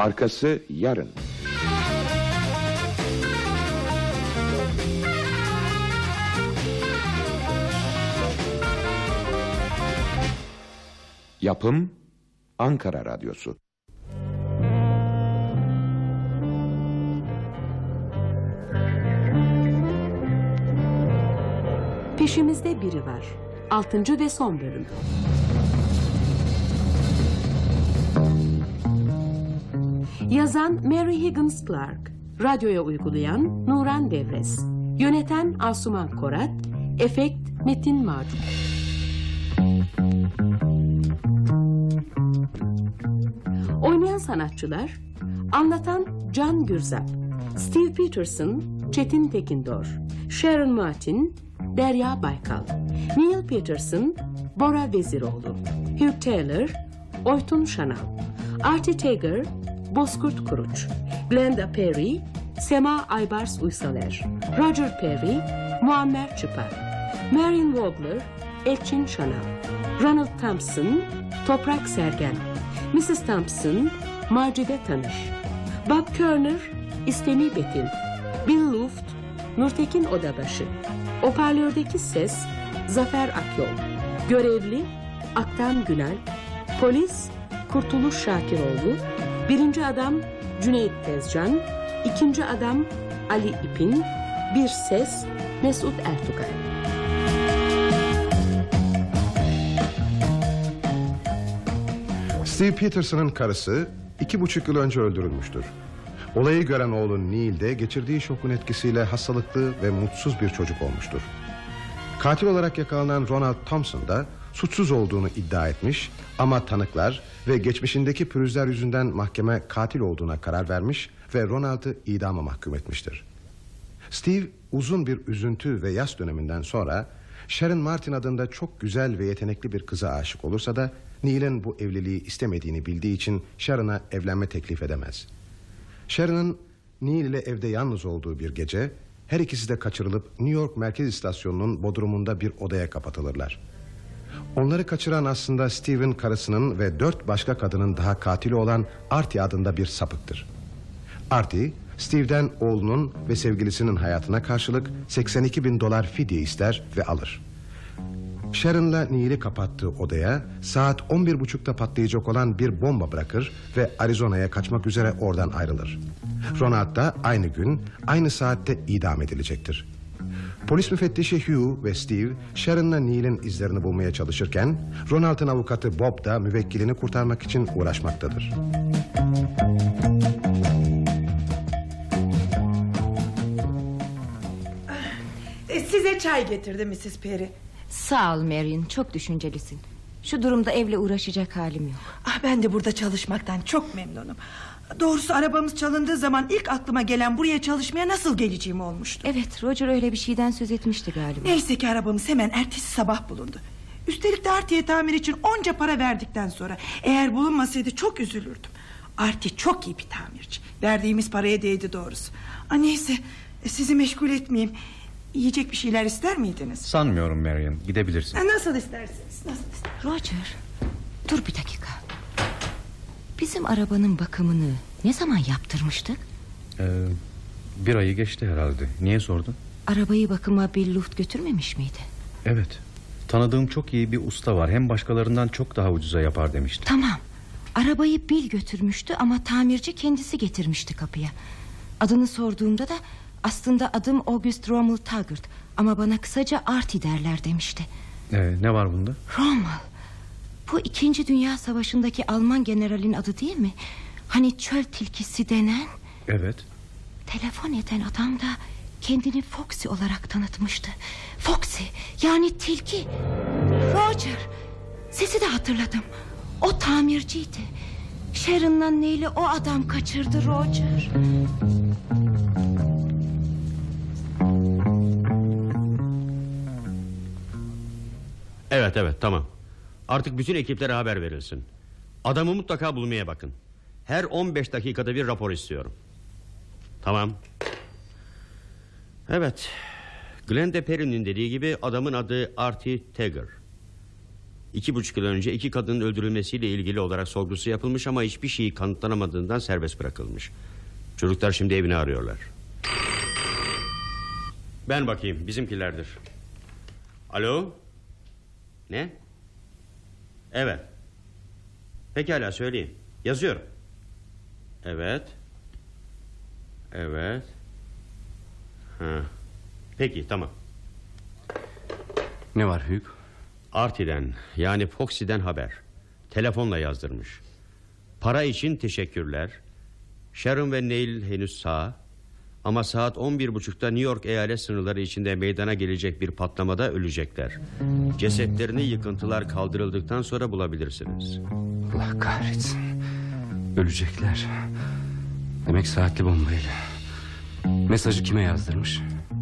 Arkası yarın. Yapım Ankara Radyosu. Peşimizde biri var. Altıncı ve son bölüm. Yazan Mary Higgins Clark. Radyoya uygulayan Nuran Devrez. Yöneten Asuman Korat. Efekt Metin Macun. Oynayan sanatçılar Anlatan Can Gürzap Steve Peterson Çetin Tekindor Sharon Martin Derya Baykal Neil Peterson Bora Veziroğlu Hugh Taylor Oytun Şanal Artie Tager Bozkurt Kuruç Glenda Perry Sema Aybars Uysaler Roger Perry Muammer Çıpar Marion Wobler Elçin Şanal Ronald Thompson Toprak Sergen Mrs. Thompson Macide Tanış Bob Körner İstemi Betin Bill Luft Nurtekin Odabaşı Hoparlördeki ses Zafer Akyol Görevli Aktan Günel Polis Kurtuluş Şakiroğlu Birinci adam Cüneyt Tezcan ikinci adam Ali İpin Bir ses Mesut Ertugay Steve Peterson'ın karısı iki buçuk yıl önce öldürülmüştür. Olayı gören oğlu Neil de geçirdiği şokun etkisiyle hastalıklı ve mutsuz bir çocuk olmuştur. Katil olarak yakalanan Ronald Thompson da suçsuz olduğunu iddia etmiş ama tanıklar ve geçmişindeki pürüzler yüzünden mahkeme katil olduğuna karar vermiş ve Ronald'ı idama mahkum etmiştir. Steve uzun bir üzüntü ve yas döneminden sonra Sharon Martin adında çok güzel ve yetenekli bir kıza aşık olursa da Neil'in bu evliliği istemediğini bildiği için Sharon'a evlenme teklif edemez. Sharon'ın Neil ile evde yalnız olduğu bir gece her ikisi de kaçırılıp New York Merkez İstasyonu'nun bodrumunda bir odaya kapatılırlar. Onları kaçıran aslında Steve'in karısının ve dört başka kadının daha katili olan Artie adında bir sapıktır. Artie, Steve'den oğlunun ve sevgilisinin hayatına karşılık 82 bin dolar fidye ister ve alır. Sharon'la Neil'i kapattığı odaya saat 11.30'da patlayacak olan bir bomba bırakır ve Arizona'ya kaçmak üzere oradan ayrılır. Ronald da aynı gün aynı saatte idam edilecektir. Polis müfettişi Hugh ve Steve Sharon'la Neil'in izlerini bulmaya çalışırken Ronald'ın avukatı Bob da müvekkilini kurtarmak için uğraşmaktadır. E, Size çay getirdim Mrs. Perry. Sağ ol Marion çok düşüncelisin Şu durumda evle uğraşacak halim yok Ah, ben de burada çalışmaktan çok memnunum. Doğrusu arabamız çalındığı zaman ilk aklıma gelen buraya çalışmaya nasıl geleceğim olmuştu. Evet Roger öyle bir şeyden söz etmişti galiba Neyse ki arabamız hemen ertesi sabah bulundu. Üstelik de Artie'ye tamir için onca para verdikten sonra... ...eğer bulunmasaydı çok üzülürdüm. Artie çok iyi bir tamirci. Verdiğimiz paraya değdi doğrusu. Ah, neyse e, sizi meşgul etmeyeyim. Yiyecek bir şeyler ister miydiniz? Sanmıyorum Marion gidebilirsin Ha, Nasıl isterseniz nasıl isterseniz. Roger dur bir dakika Bizim arabanın bakımını ne zaman yaptırmıştık? ee, Bir ayı geçti herhalde. Niye sordun? Arabayı bakıma Bill Luft götürmemiş miydi? Evet. Tanıdığım çok iyi bir usta var. Hem başkalarından çok daha ucuza yapar demişti. Tamam. Arabayı Bill götürmüştü ama tamirci kendisi getirmişti kapıya. Adını sorduğumda da aslında adım August Rommel Taggart. Ama bana kısaca Artie derler demişti. Ee, Ne var bunda? Rommel Bu ikinci dünya savaşındaki Alman generalin adı değil mi? Hani çöl tilkisi denen? Evet. Telefon eden adam da kendini Foxy olarak tanıtmıştı. Foxy yani tilki. Roger Sesi de hatırladım. O tamirciydi. Sharon'la Neil'i o adam kaçırdı Roger. Evet evet tamam. Artık bütün ekiplere haber verilsin. Adamı mutlaka bulmaya bakın. Her 15 dakikada bir rapor istiyorum. Tamam. Evet. Glenda Perry'nin dediği gibi adamın adı Artie Tager. İki buçuk yıl önce iki kadının öldürülmesiyle ilgili olarak sorgusu yapılmış ama hiçbir şeyi kanıtlanamadığından serbest bırakılmış. Çocuklar şimdi evini arıyorlar. Ben bakayım bizimkilerdir. Alo? Ne? Evet. Pekala söyleyin. Yazıyorum. Evet. Evet. Ha. Peki tamam. Ne var Hugh? Artiden yani Foxy'den haber. Telefonla yazdırmış. Para için teşekkürler. Sharon ve Neil henüz sağ. Ama saat 11.30'da New York eyalet sınırları içinde meydana gelecek bir patlamada ölecekler. Cesetlerini yıkıntılar kaldırıldıktan sonra bulabilirsiniz. Allah kahretsin. Ölecekler. Demek saatli bombayla. Mesajı kime yazdırmış?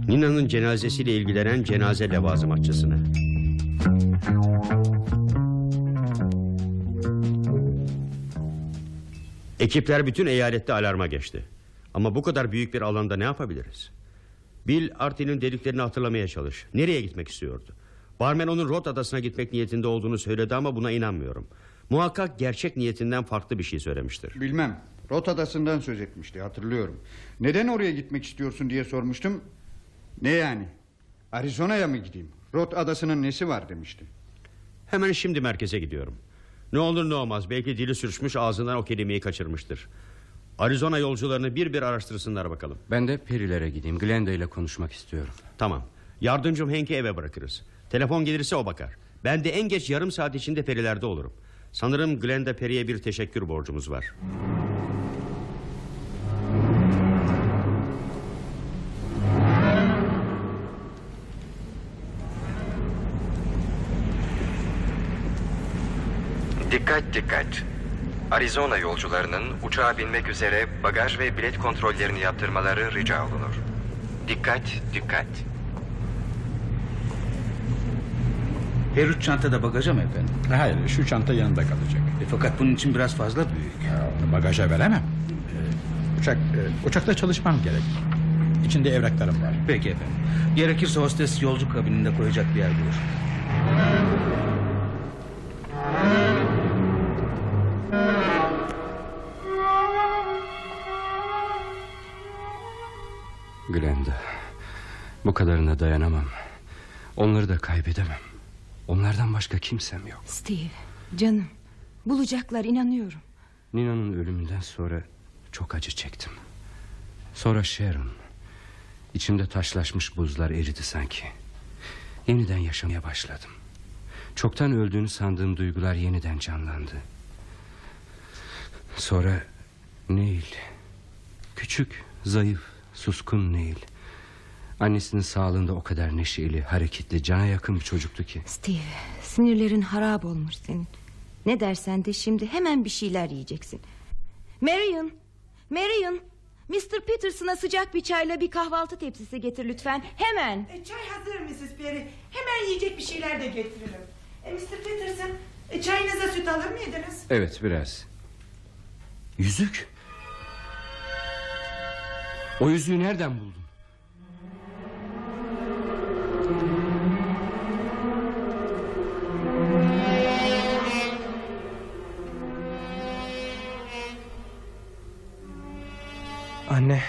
Nina'nın cenazesiyle ilgilenen cenaze levazımatçısına. Ekipler bütün eyalette alarma geçti. Ama bu kadar büyük bir alanda ne yapabiliriz? Bill Artie'nin dediklerini hatırlamaya çalış. Nereye gitmek istiyordu? Barmen onun Rot adasına gitmek niyetinde olduğunu söyledi ama buna inanmıyorum. Muhakkak gerçek niyetinden farklı bir şey söylemiştir. Bilmem. Rot adasından söz etmişti hatırlıyorum. Neden oraya gitmek istiyorsun diye sormuştum. Ne yani? Arizona'ya mı gideyim? Rot adasının nesi var demişti. Hemen şimdi merkeze gidiyorum. Ne olur ne olmaz belki dili sürçmüş ağzından o kelimeyi kaçırmıştır. Arizona yolcularını bir bir araştırsınlar bakalım. Ben de Perilere gideyim. Glenda ile konuşmak istiyorum. Tamam. Yardımcım Hank'i eve bırakırız. Telefon gelirse o bakar. Ben de en geç yarım saat içinde perilerde olurum. Sanırım Glenda Peri'ye bir teşekkür borcumuz var. Dikkat dikkat. Arizona yolcularının uçağa binmek üzere bagaj ve bilet kontrollerini yaptırmaları rica olunur. Dikkat dikkat. Her üç çanta da bagaja mı efendim? Hayır şu çanta yanında kalacak. E, fakat bunun için biraz fazla büyük. Ya, onu bagaja veremem. Uçak e, uçakta çalışmam gerek. İçinde evraklarım var. Peki efendim. Gerekirse hostes yolcu kabininde koyacak bir yer bulur. Bu kadarına dayanamam. Onları da kaybedemem. Onlardan başka kimsem yok. Steve canım bulacaklar inanıyorum. Nina'nın ölümünden sonra çok acı çektim. Sonra Sharon. İçimde taşlaşmış buzlar eridi sanki. Yeniden yaşamaya başladım. Çoktan öldüğünü sandığım duygular yeniden canlandı. Sonra Neil. Küçük, zayıf, suskun Neil. Annesinin sağlığında o kadar neşeli, hareketli, cana yakın bir çocuktu ki. Steve sinirlerin harap olmuş senin. Ne dersen de şimdi hemen bir şeyler yiyeceksin. Marion, Marion, Mr. Peterson'a sıcak bir çayla bir kahvaltı tepsisi getir lütfen. Hemen. E, çay hazır Mrs. Perry. Hemen yiyecek bir şeyler de getiririm. E, Mr. Peterson e, çayınıza süt alır mıydınız? Evet biraz. Yüzük. O yüzüğü nereden buldun? Anne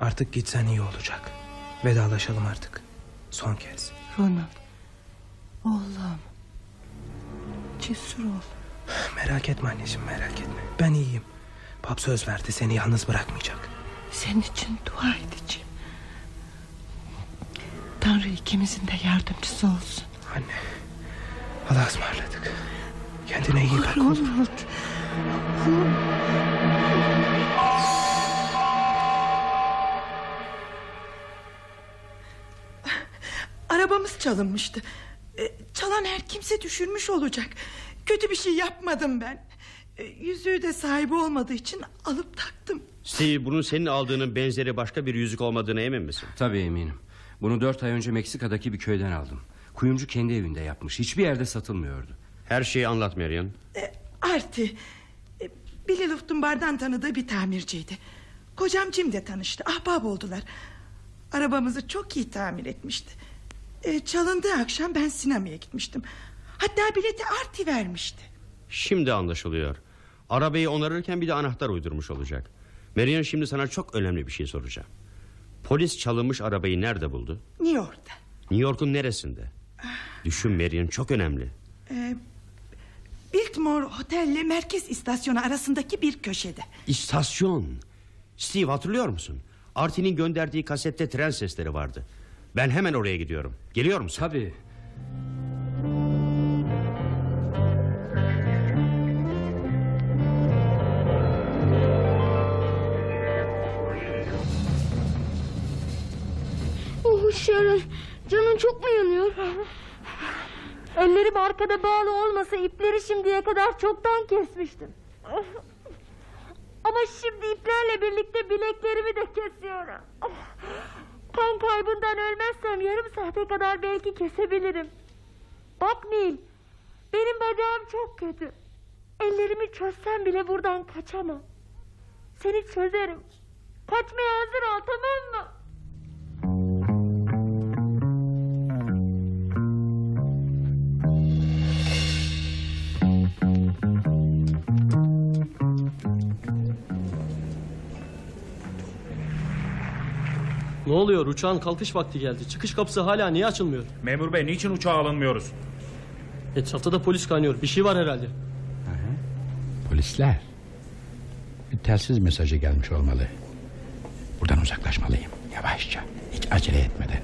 artık gitsen iyi olacak. Vedalaşalım artık. Son kez. Ronald. Oğlum. Cesur ol. Merak etme anneciğim merak etme. Ben iyiyim. Pap söz verdi seni yalnız bırakmayacak. Senin için dua edeceğim. Tanrı ikimizin de yardımcısı olsun. Anne. Allah'a ısmarladık. Kendine iyi bak oğlum. Ronald. Arabamız çalınmıştı. E, Çalan her kimse düşürmüş olacak. Kötü bir şey yapmadım ben. E, Yüzüğü de sahibi olmadığı için alıp taktım. Steve bunun senin aldığının benzeri başka bir yüzük olmadığına emin misin? Tabii eminim. Bunu dört ay önce Meksika'daki bir köyden aldım. Kuyumcu kendi evinde yapmış. Hiçbir yerde satılmıyordu. Her şeyi anlat Marion. E, Arti. E, Billy Luftunbar'dan tanıdığı bir tamirciydi. Kocam Jim de tanıştı. Ahbap oldular. Arabamızı çok iyi tamir etmişti. E, çalındığı akşam ben sinemaya gitmiştim. Hatta bileti Arti vermişti. Şimdi anlaşılıyor. Arabayı onarırken bir de anahtar uydurmuş olacak. Marion şimdi sana çok önemli bir şey soracağım. Polis çalınmış arabayı nerede buldu? New York'ta. New York'un neresinde? Düşün Marion çok önemli. Ee, Biltmore Hotel ile merkez istasyonu arasındaki bir köşede. İstasyon. Steve hatırlıyor musun? Artin'in gönderdiği kasette tren sesleri vardı. Ben hemen oraya gidiyorum. Geliyor musun? Tabii. Oh Sharon canın çok mu yanıyor? Ellerim arkada bağlı olmasa ipleri şimdiye kadar çoktan kesmiştim. Ama şimdi iplerle birlikte saate kadar belki kesebilirim. Bak Nil, benim bacağım çok kötü. Ellerimi çözsem bile buradan kaçamam. Seni çözerim. Kaçmaya hazır ol tamam mı? Ne oluyor? Uçağın kalkış vakti geldi. Çıkış kapısı hala niye açılmıyor? Memur bey niçin uçağa alınmıyoruz? Etrafta da polis kaynıyor. Bir şey var herhalde. Polisler. Bir telsiz mesajı gelmiş olmalı. Buradan uzaklaşmalıyım. Yavaşça. Hiç acele etmeden.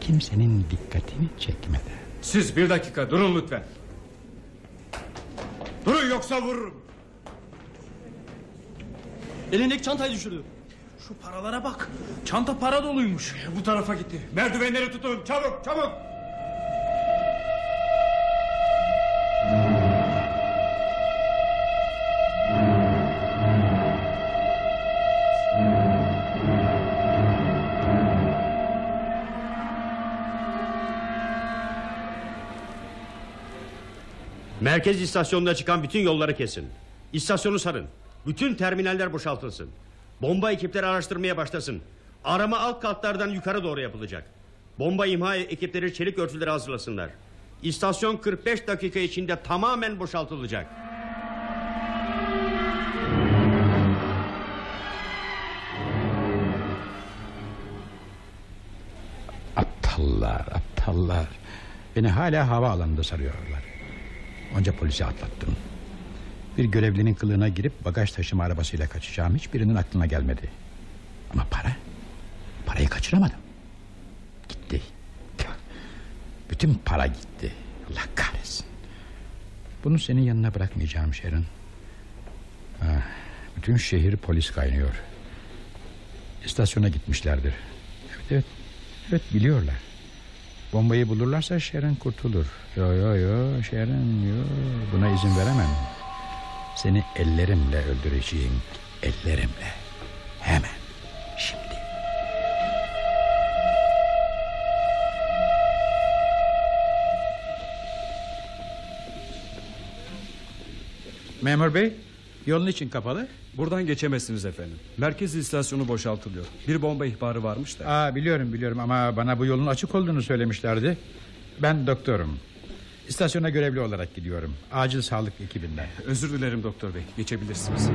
Kimsenin dikkatini çekmeden. Siz bir dakika durun lütfen. Durun yoksa vururum. Elindeki çantayı düşürdü. Şu paralara bak. Çanta para doluymuş. Bu tarafa gitti. Merdivenleri tutun çabuk çabuk. Merkez istasyonuna çıkan bütün yolları kesin. İstasyonu sarın. Bütün terminaller boşaltılsın. Bomba ekipleri araştırmaya başlasın. Arama alt katlardan yukarı doğru yapılacak. Bomba imha ekipleri çelik örtüleri hazırlasınlar. İstasyon 45 dakika içinde tamamen boşaltılacak. Aptallar, aptallar. Beni hala havaalanında sarıyorlar. Onca polisi atlattım. Bir görevlinin kılığına girip bagaj taşıma arabasıyla kaçacağım hiçbirinin aklına gelmedi. Ama para? Parayı kaçıramadım. Gitti. Bütün para gitti. Allah kahretsin. Bunu senin yanına bırakmayacağım Sharon. Ah, bütün şehir polis kaynıyor. İstasyona gitmişlerdir. Evet evet. Evet biliyorlar. Bombayı bulurlarsa Sharon kurtulur. Yo yo yo Sharon yo. Buna izin veremem. Seni ellerimle öldüreceğim. Ellerimle. Hemen. Şimdi. Memur bey yolun için kapalı. Buradan geçemezsiniz efendim. Merkez istasyonu boşaltılıyor. Bir bomba ihbarı varmış da. Aa, biliyorum biliyorum ama bana bu yolun açık olduğunu söylemişlerdi. Ben doktorum. İstasyona görevli olarak gidiyorum. Acil sağlık ekibinden. Özür dilerim doktor bey. Geçebilirsiniz.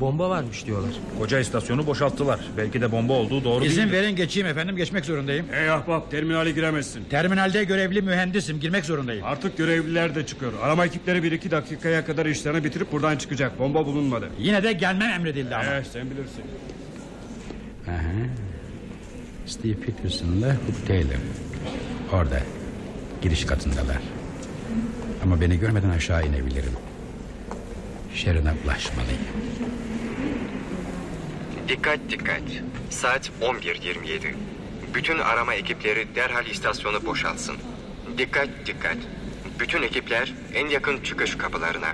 Bomba varmış diyorlar. Koca istasyonu boşalttılar. Belki de bomba olduğu doğru İzin İzin verin geçeyim efendim geçmek zorundayım. Ey ahbap terminale giremezsin. Terminalde görevli mühendisim girmek zorundayım. Artık görevliler de çıkıyor. Arama ekipleri bir iki dakikaya kadar işlerini bitirip buradan çıkacak. Bomba bulunmadı. Yine de gelmem emredildi ama. Eh, sen bilirsin. Aha. Steve Peterson'la Hook Taylor. Orada. Giriş katındalar. Ama beni görmeden aşağı inebilirim. Sharon'a ulaşmalıyım. Dikkat dikkat. Saat 11.27. Bütün arama ekipleri derhal istasyonu boşaltsın. Dikkat dikkat. Bütün ekipler en yakın çıkış kapılarına.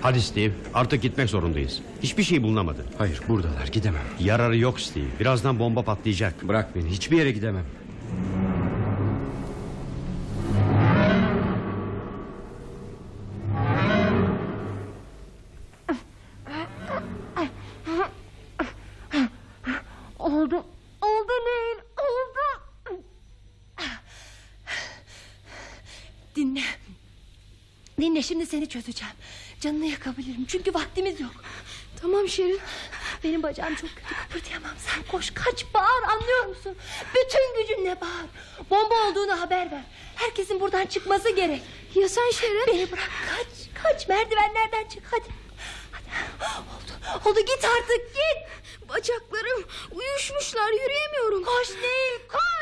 Hadi Steve artık gitmek zorundayız. Hiçbir şey bulunamadı. Hayır buradalar gidemem. Yararı yok Steve. Birazdan bomba patlayacak. Bırak beni hiçbir yere gidemem. Dinle şimdi seni çözeceğim. Canını yakabilirim çünkü vaktimiz yok. Tamam Şerin. Benim bacağım çok kötü kıpırdayamam. Sen koş kaç bağır anlıyor musun? Bütün gücünle bağır. Bomba olduğunu haber ver. Herkesin buradan çıkması gerek. Ya sen Şerin? Beni bırak kaç kaç merdivenlerden çık hadi. hadi. Oldu, oldu git artık git. Bacaklarım uyuşmuşlar yürüyemiyorum. Koş değil koş.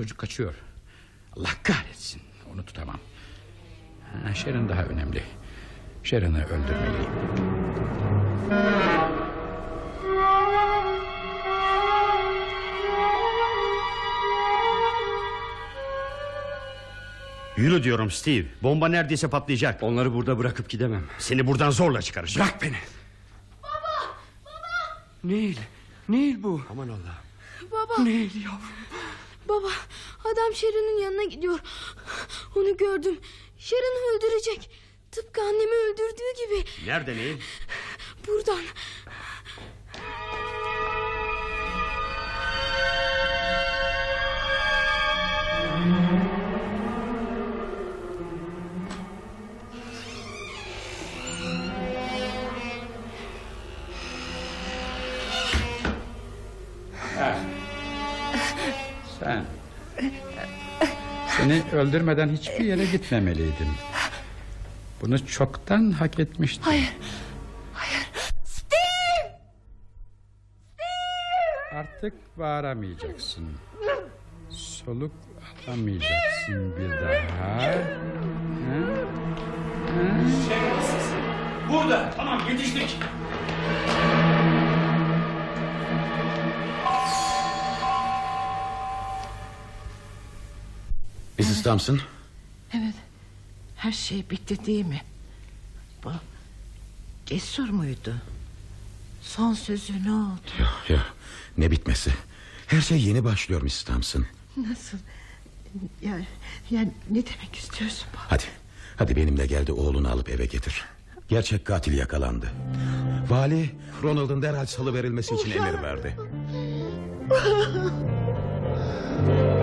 Çocuk kaçıyor. Allah kahretsin onu tutamam. Ha, Sharon daha önemli. Sharon'ı öldürmeliyim. Yürü diyorum Steve. Bomba neredeyse patlayacak. Onları burada bırakıp gidemem. Seni buradan zorla çıkaracağım. Bırak beni. Neil, Neil bu. Aman Allah. Baba. Neil yavrum. Baba adam Şerin'in yanına gidiyor. Onu gördüm. Şerin'i öldürecek. Tıpkı annemi öldürdüğü gibi. Nerede Neil? Buradan. Öldürmeden hiçbir yere gitmemeliydim. Bunu çoktan hak etmiştin. Hayır. Artık bağıramayacaksın. Soluk alamayacaksın bir daha. Ha? Burada tamam yetiştik. Thompson. Evet. Her şey bitti değil mi? Bu cesur muydu? Son sözü ne oldu? Yok yok ne bitmesi. Her şey yeni başlıyor Mrs. Thompson. Nasıl? Ya, ya ne demek istiyorsun? Hadi hadi benimle gel de oğlunu alıp eve getir. Gerçek katil yakalandı. Vali Ronald'ın derhal salı verilmesi için emir verdi.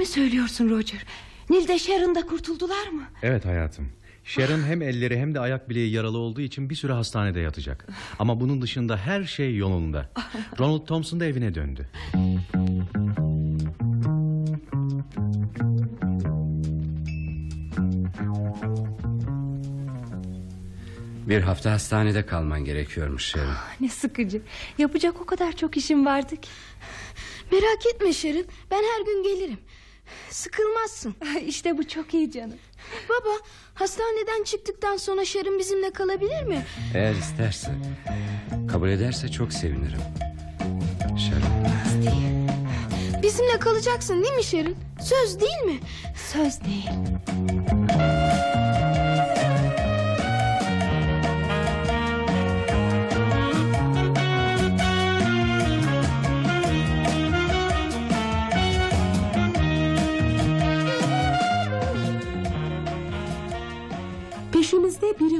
mi söylüyorsun Roger? Nil'de Sharon'da kurtuldular mı? Evet hayatım. Sharon hem elleri hem de ayak bileği yaralı olduğu için bir süre hastanede yatacak. Ama bunun dışında her şey yolunda. Ronald Thompson da evine döndü. Bir hafta hastanede kalman gerekiyormuş Sharon. Ne sıkıcı. Yapacak o kadar çok işim vardı ki. Merak etme Şerin. Ben her gün gelirim. Sıkılmazsın. işte bu çok iyi canım. Baba hastaneden çıktıktan sonra Şerin bizimle kalabilir mi? Eğer isterse, kabul ederse çok sevinirim. Sharon. Bizimle kalacaksın değil mi Şerin? Söz değil mi? Söz değil.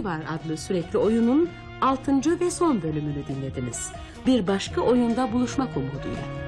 Var adlı sürekli oyunun 6. ve son bölümünü dinlediniz. Bir başka oyunda buluşmak umuduyla.